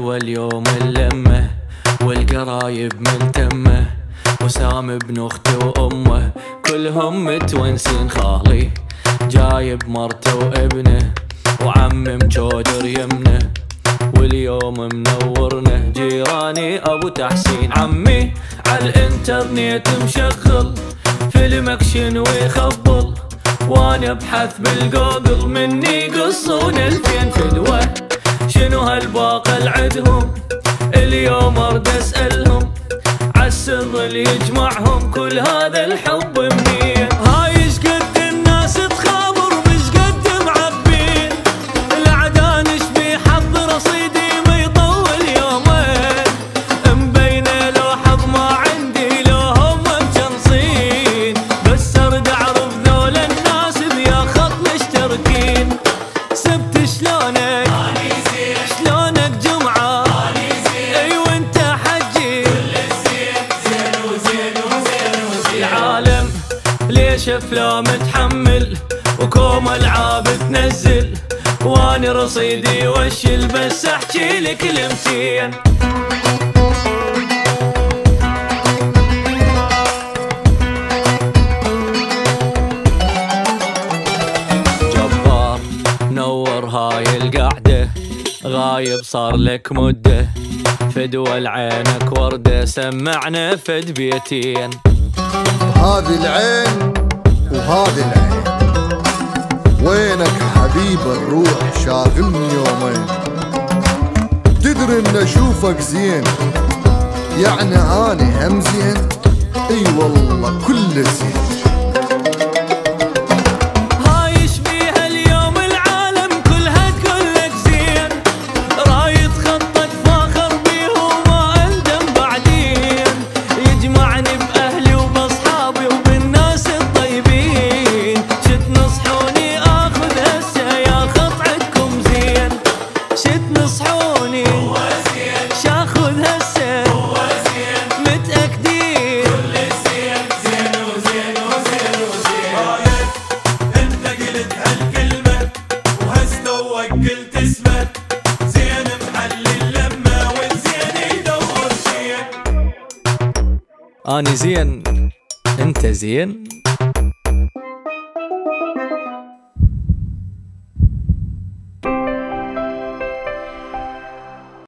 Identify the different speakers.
Speaker 1: حلوة اليوم اللمة والقرايب ملتمة وسام ابن أخته وأمه كلهم متونسين. خالي جايب مرته وابنه وعم مجودر يمنه واليوم منورنا. جيراني أبو تحسين عمي على الإنترنت مشغل فيلم اكشن ويخبل وأنا أبحث بالجوجل مني يقصون الفين. شنو عالسر اللي يجمعهم كل هذا الحب منين ليش افلام تحمل وكوم ألعاب تنزل. واني رصيدي وشل بس أحكي لك كلمتين جبار نور هاي القعدة. غايب صار لك مدة. فدوى عينك وردة سمعنا فد بيتين.
Speaker 2: هذه العين وهذه العين. وينك حبيب الروح شاغلني يومين. تدري إن أشوفك زين يعني أني هم زين. إي والله كل زين.
Speaker 1: زين اني زين. أنت زين؟